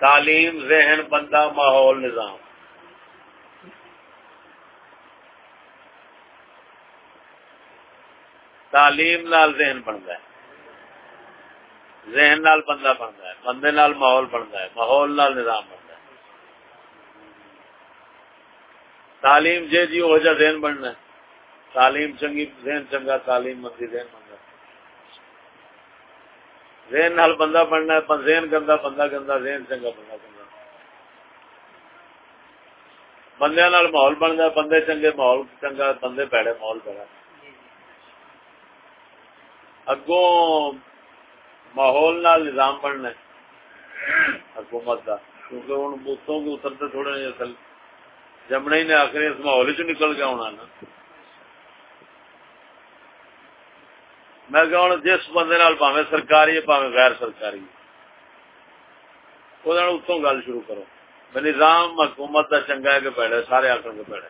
تعلیم، ذہن، بندہ، ماحول، نظام۔ تعلیم نال ذہن بنتا ہے۔ ذہن نال بندہ بنتا ہے، بندے نال ماحول بنتا ہے، ماحول نال نظام بنتا ہے۔ تعلیم جے جی ہو جا ذہن بننا ہے۔ تعلیم چنگی، ذہن چنگا، تعلیم مندی ذہن بنتا ذہن نال بندہ بننا ہے ذہن گندا، بندہ گندا، ذہن چنگا، بندہ گندا۔ بندے نال ماحول بنتا ہے، بندے چنگے، ماحول چنگا، بندے پیڑے، ماحول پیڑا اگوں ماحول نال نظام بننا ہے، حکومت کا کیونکہ ہوں بوتوں کے اترتے تھوڑے اصل جمنا ہی نے آخر اس ماحول چ نکل گیا ہونا نا۔ میں کہ ہوں جس بندے پاوے سرکاری ہے پاوے غیر سرکاری وہ اتوں گل شروع کرو۔ نظام حکومت کا چنگا ہے کہ پیڑے سارے آخر کے پیڑے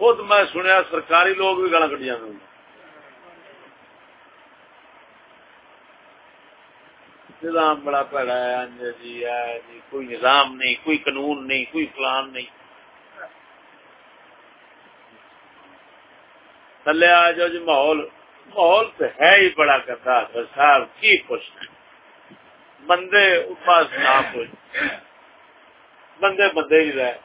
خود میں سنیا سرکاری لوگ بھی گلا کٹی جانے نظام بڑا پیڑا ہے جی ہے جی کوئی نظام نہیں، کوئی قانون نہیں، کوئی پلان نہیں۔ تھلے آ جاؤ جی ماحول ماحول تو ہے ہی بڑا کرتا صاحب، کی خوش بندے پاس نہ خوش بندے بندے ہی رہے۔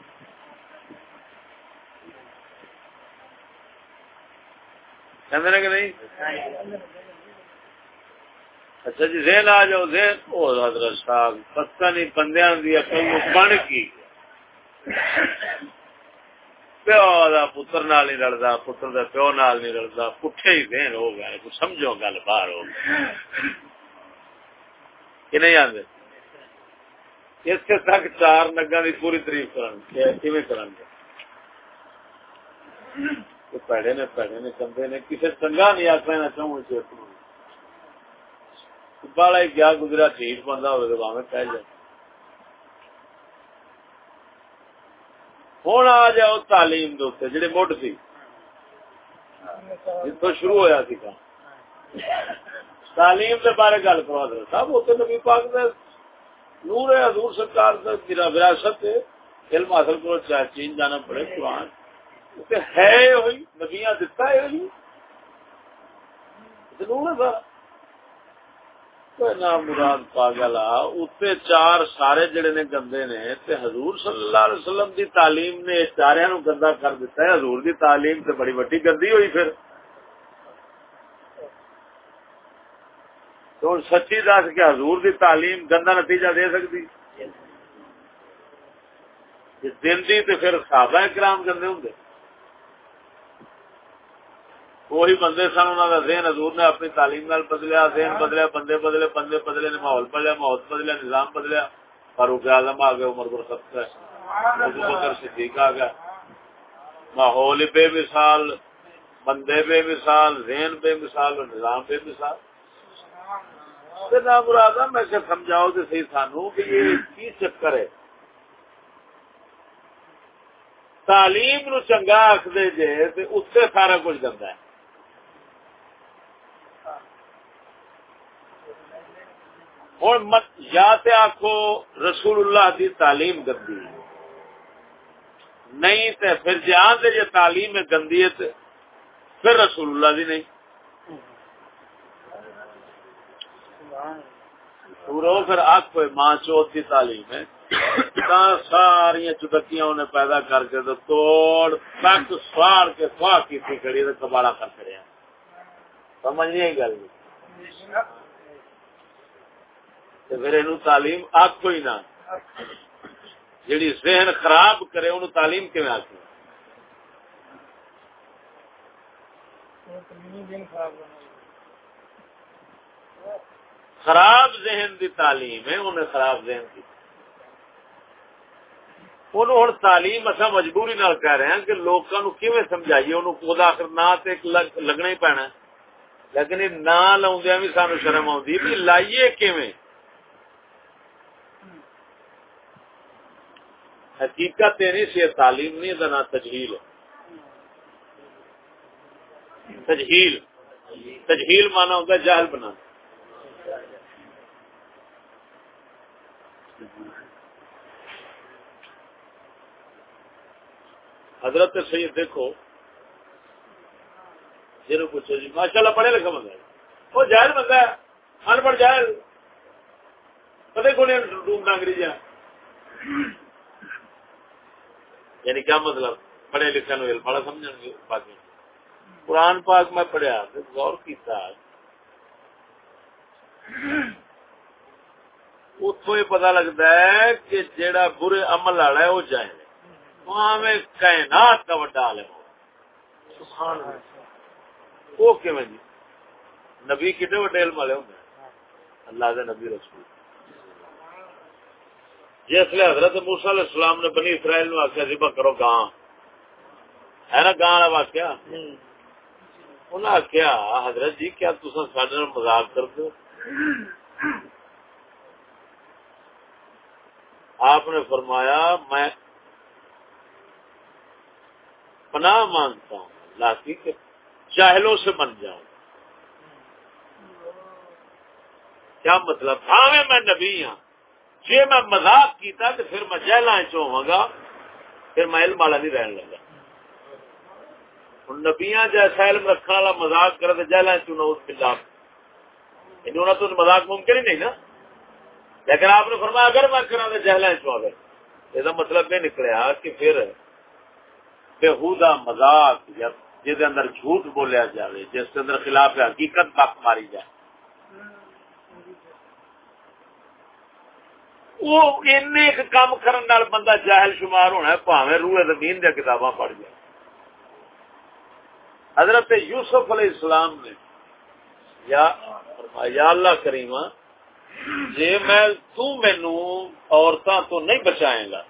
کہ نہیں؟ اچھا جی ذہن آ جاؤ، ذہن۔ او حضرت صاحب، پتہ نہیں بندیاں دی اکل بن کی۔ پیو دا پتر نال نہیں لڑدا پتر دا پیو نال نہیں لڑدا پٹھے ہی ذہن ہو گئے، کچھ سمجھو گل باہر ہو کہ نہیں آندے؟ اس کے تک چار نگا دی پوری تعریف کرن کیویں کرن گے؟ پیڑے نے پیڑے نے کندے نے کسی چنگا نہیں آخر چاہوں بالا گیا گزرا ٹھیک بندہ ہوئے تو میں کہہ جائے۔ ہوں آ جاؤ تعلیم دے جڑے مڈ سی جتوں شروع ہوا سی کام تعلیم کے بارے گل کروا دے سب اتنے نبی پاک دے نور ہے حضور سرکار وراثت علم حاصل کرو چاہے چین جانا پڑے قرآن ہے ہوئی نبیاں دتا ہے ہوئی نور ہے سارا مراد پاگل اتنے چار سارے جڑے نے گندے نے تے حضور صلی اللہ علیہ وسلم دی تعلیم نے چاریا نو گندا کر دیتا ہے حضور دی تعلیم تے بڑی وڈی گندی ہوئی پھر تو سچی دس کہ حضور دی تعلیم گندا نتیجہ دے سکتی دن دی تے پھر صحابہ کرام گندے ہوں وہی بندے سن انہوں کا ذہن حضور نے اپنی تعلیم نال بدلیا، ذہن بدلیا، بندے بدلے بندے بدلے نے ماحول بدلیا ماحول بدلیا، نظام بدلیا۔ فاروق اعظم آ گئے عمر برخت بکر صدیق آ گیا ماحول بے مثال، بندے بے مثال، ذہن بے مثال اور نظام بے مثال۔ مراد میں سمجھاؤ تو صحیح سانو کہ یہ کی چکر ہے؟ تعلیم نو چنگا آخ دے جے اس سے سارا کچھ گندا ہے۔ ہوں، مت یا تے آخو رسول اللہ دی تعلیم گندی نہیں تے پھر جی جہاں دے جے جی تعلیم گندی ہے پھر رسول اللہ دی نہیں۔ پورو پھر آخو ماں چوتھ کی تعلیم ہے۔ ساری چٹکیاں انہیں پیدا کر کے تو توڑ تک سوار کے سواہ کی کھڑی تو کباڑا کر چڑیا سمجھ نہیں گل۔ پھر یہ تعلیم آخو ہی نہ۔ جیڑی ذہن خراب کرے ان تعلیم کی آخ خراب ذہن دی تعلیم ہے انہیں خراب ذہن کی انہوں ہوں تعلیم اصا مجبوری نال کہہ رہے ہیں کہ لوگوں نو کیویں سمجھائیے؟ انہوں خود آخر نہ لگنا ہی پینا۔ لیکن نہ لاؤدیا بھی سانو شرم آتی بھی لائیے کیویں؟ حقیقت نہیں سی تعلیم نہیں دینا تجہیل۔ تجہیل۔ تجہیل مانا ہوتا ہے جہل بنا۔ حضرت سید دیکھو جن پوچھو جی ماشاء اللہ پڑھے لکھا بندہ وہ جائز بندہ ہے ان پڑھ جائز پتہ کو نہیں ڈوب انگریزی یعنی کیا مطلب؟ پڑھے لکھے نو بڑا سمجھ گے باقی قرآن پاک میں پڑھیا غور کیتا۔ اتو یہ پتا لگتا ہے کہ جیڑا برے عمل والا ہے، وہ جائے وہاں کائنات کا وڈا عالم ہو۔ وہ کیون جی؟ نبی کتنے وڈے علم والے ہوں اللہ دے نبی رسول۔ جس لیے حضرت موسا علیہ السلام نے بنی اسرائیل میں آخیا ذبح کرو گاں۔ ہے نا گاں والا واقعہ؟ انہیں آخیا حضرت جی کیا تصا سڈے مزاق کر دو آپ نے فرمایا، میں پناہ مانگتا ہوں اللہ کی کہ چاہلوں سے بن جاؤں۔ کیا مطلب؟ ہاں میں نبی ہوں جی میں مزاق کیتا تو پھر میں جہلا چوا گا، پھر میں علم والا نہیں رہن لگا۔ ہوں نبیا جیسا علم رکھنے والا مزاق کرے تو جہلا چنا اس خلاف۔ یعنی انہوں تو مزاق ممکن ہی نہیں نا۔ لیکن آپ نے فرمایا، اگر میں کرا تو جہلا چوا یہ مطلب یہ نکلیا کہ پھر بےحدہ مزاق یا جس اندر جھوٹ بولیا جائے جس کے اندر خلاف حقیقت بک ماری جائے۔ وہ ایک کام کرنے بندہ جاہل شمار ہونا ہے پاوے روح زمین دیا کتاباں پڑھ جائے۔ حضرت یوسف علیہ السلام نے یا یا اللہ کریمہ جی میں تو مینو عورتوں تو نہیں بچائے گا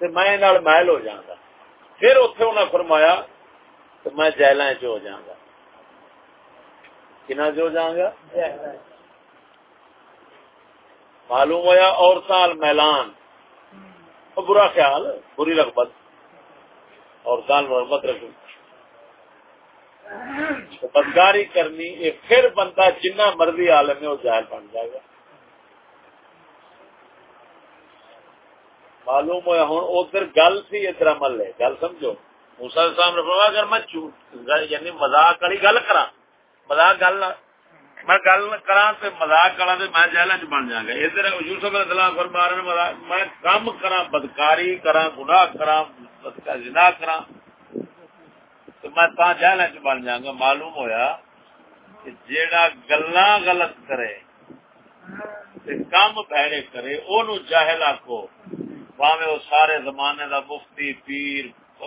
میں محل ہو جاگا پھر اتنے انہیں فرمایا تو میں جیل چ ہو جاگا کنا جو جاگا معلوم ہوا عورتوں میلان۔ برا خیال، بری رغبت۔ عورتوں رغبت رکھنی بدکاری کرنی یہ پھر بندہ جنہ مرضی عالم ہے وہ جائل بن جائے گا۔ معلوم ہوا ہوں ادھر گل سی، ادھر عمل ہے۔ گل سمجھو؟ موسا صاحب نے فرمایا، اگر میں یعنی مزاق والی گل کرا مزاق گل میں گل کرا تو مزاق کرا تو میں جہل چ بن جاگا ادھر یوسف علیہ السلام فرما رہے میں کام کرا بدکاری کرا گناہ کرا جنا کرا تو میں تا جہل چ بن جاگا معلوم ہویا کہ جیڑا گلا غلط کرے کام بہرے کرے او جاہل آکو باوے وہ سارے زمانے دا مفتی پیر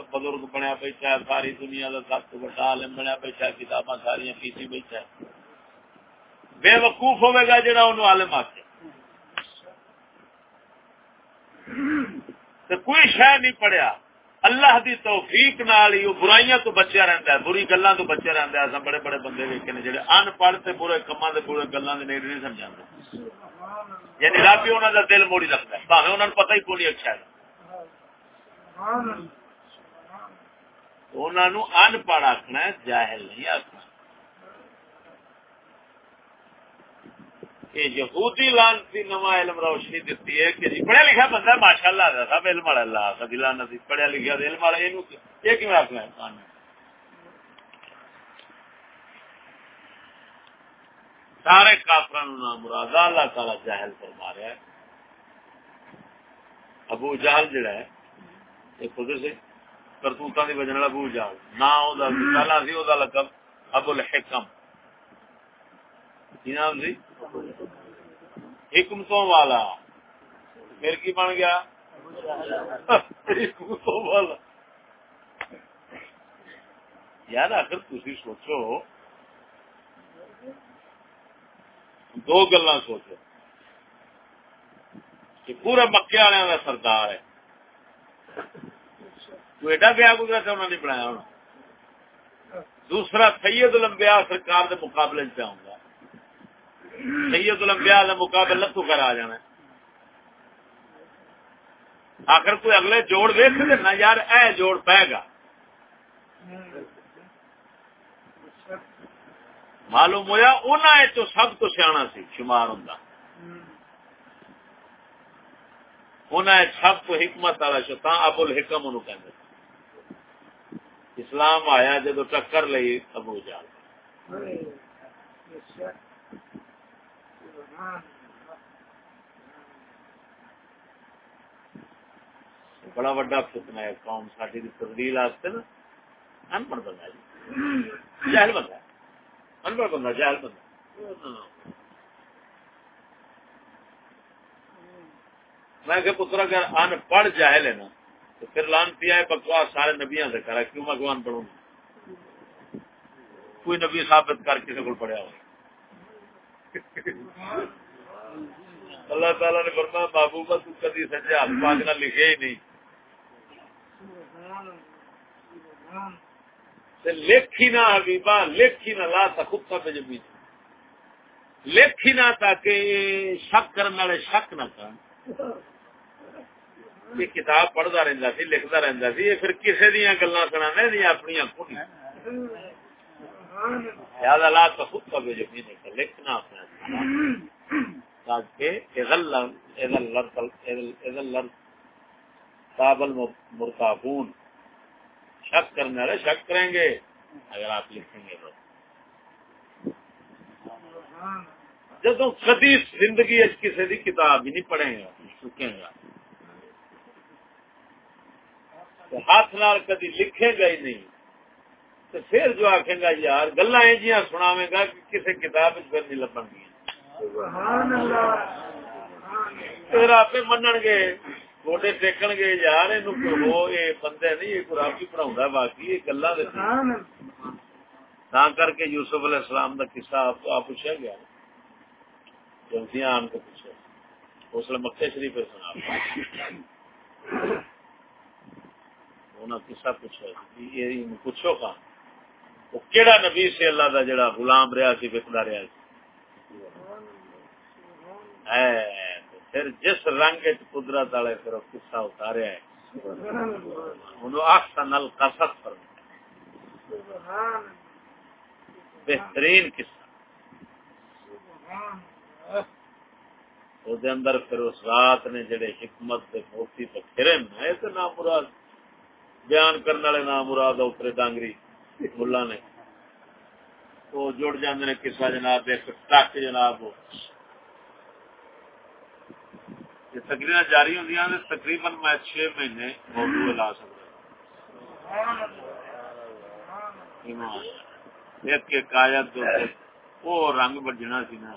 بزرگ بنیا بیٹھا ہے ساری دنیا کا سب تو بڑا عالم بنیا بیٹھا ہے کتاباں ساری پیچھے بیٹھا بے وقوف ہوے گا جڑا انہوں عالم آتے تو کوئی شہ نہیں پڑیا اللہ دی توفیق نال ہی برائیاں تو بچیا رہتا ہے بری گلاں تو بچیا رہتا ہے۔ بڑے بڑے بندے ویکے نے جڑے ان پڑھ تے برے کماں دے برے گلاں دے نہیں سمجھاندے۔ یعنی رب ہی انہوں کا دل موڑی رکھتا ہے۔ باہر انہوں نے پتہ ہی کون اچھا ہے۔ انہوں ان پڑھ آخنا جاہل نہیں آخنا یہودی لانتی نواں علم روشنی دیتی ہے کہ جی پڑھیا لکھا بندہ ماشاء اللہ دا سب علم والا اللہ کبھی لانتی پڑھیا لکھا علم والا، یہ کیوں آخنا ہے؟ سارے کافر مراد اللہ تعالی جہل فرما رہا ہے۔ ابو جہل جڑا ہے یہ خود سے کرتوتوں کی وجہ ابو جہل۔ نہ پہلا سی وہ لقب ابو الحکم۔ کی نام سی؟ حکمتوں والا۔ پھر کی بن گیا؟ حکمتوں والا۔ یار، اگر تھی سوچو، دو گلا سوچو۔ کہ پورے مکے والے کا سردار ہے۔ تو ایڈا بیا گزرا تھا، انہوں نے بنایا ہونا۔ دوسرا سید الانبیاء سرکار دے مقابلے سے آؤں۔ سید الانبیاء دے مقابلے لتو کر آ جانا آخر کوئی اگلے جوڑ دیکھ دینا یار، اے جوڑ پے گا۔ معلوم ہوا انہیں تو سب تو سیاح سی، شمار ہوں انہیں سب کو حکمت والا شتا ابو الحکم انہوں کہندے اسلام آیا جدو ٹکر لئی ابو جال بڑا وڈا فتنہ ہے قوم ساری تبدیل واسطے نا ان پڑھ بندہ جی۔ جہل بندہ ان پڑھ بندہ، جہل بندہ۔ میں کہ پتر، اگر ان پڑھ جاہل ہے نا، تو پھر لانتی ہے بکواس سارے نبیاں سے کرا، کیوں میں گوان پڑھوں کوئی نبی ثابت کر کسی کو پڑھیا ہو اللہ تعالیٰ نے فرمایا، محبوبہ تو کدی سجے ہاتھ پاک نہ لکھے ہی نہیں۔ لکھی نہ حبیبہ لکھی نہ، لا تا خود پہ جمی لکھی نہ تاکہ شک کرنے والے شک نہ کر۔ یہ کتاب پڑھتا رہتا سی، لکھتا رہتا سی، یہ پھر کسی دیا گلا سنا دیا اپنی خود یاد لا تا خود پہ جمی لکھنا اپنا تاکہ مرتابون شک کرنے والے شک کریں گے اگر آپ لکھیں گے تو۔ جب کدی زندگی کسی کی کتاب ہی نہیں پڑھیں گا سکیں گا ہاتھ نال کدی لکھے گا ہی نہیں۔ تو پھر جو آخے گا یار گلا سناوے گا کہ کسی کتاب پھر نہیں لبن گیا پھر آپ منگ گے گوڈے ٹیکن گے یار یہ بندے نہیں یہ ہی پڑھا باقی یہ گلا تا کر کے یوسف علیہ السلام کا قصہ آپ پوچھا گیا؟ جلدیاں آن کے پوچھا۔ اس لیے مکے شریف سنا۔ قصہ پوچھا پوچھو کا وہ کہڑا نبی سے اللہ کا جڑا غلام رہا سی وکدا رہا سی۔ اے پھر جس رنگ قدرت والے پھر قصہ اتاریا ہے انہوں آخر القصد پر بہترین قصہ۔ دے اندر پھر اس رات نے جڑے حکمت دے موتی تے پھرے نا تے نام مراد بیان کرنے والے نام مراد اترے ڈانگری۔ ملا نے۔ تو جڑ جاندے نے قصہ جناب ایک ٹک جناب تقریر جاری ہوں تقریباً میں چھ مہینے موضوع لا سکتا ایک ایک آیت وہ رنگ بجنا سی نا۔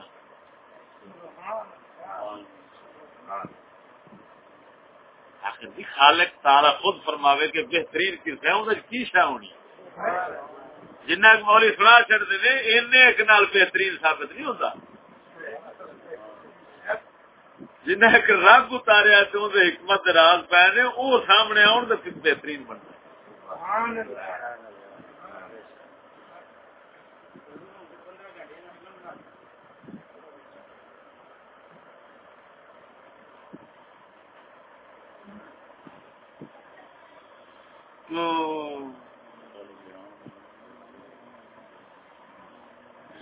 خالق تارا خود فرماوے کہ بہترین کس ہے کی شا ہونی؟ جنہیں مولی سنا چڑھتے ہیں ایک نال بہترین ثابت نہیں ہوتا جنہیں ایک رنگ اتاریا تو حکمت راز پے نے وہ سامنے آن تو بہترین بنتا تو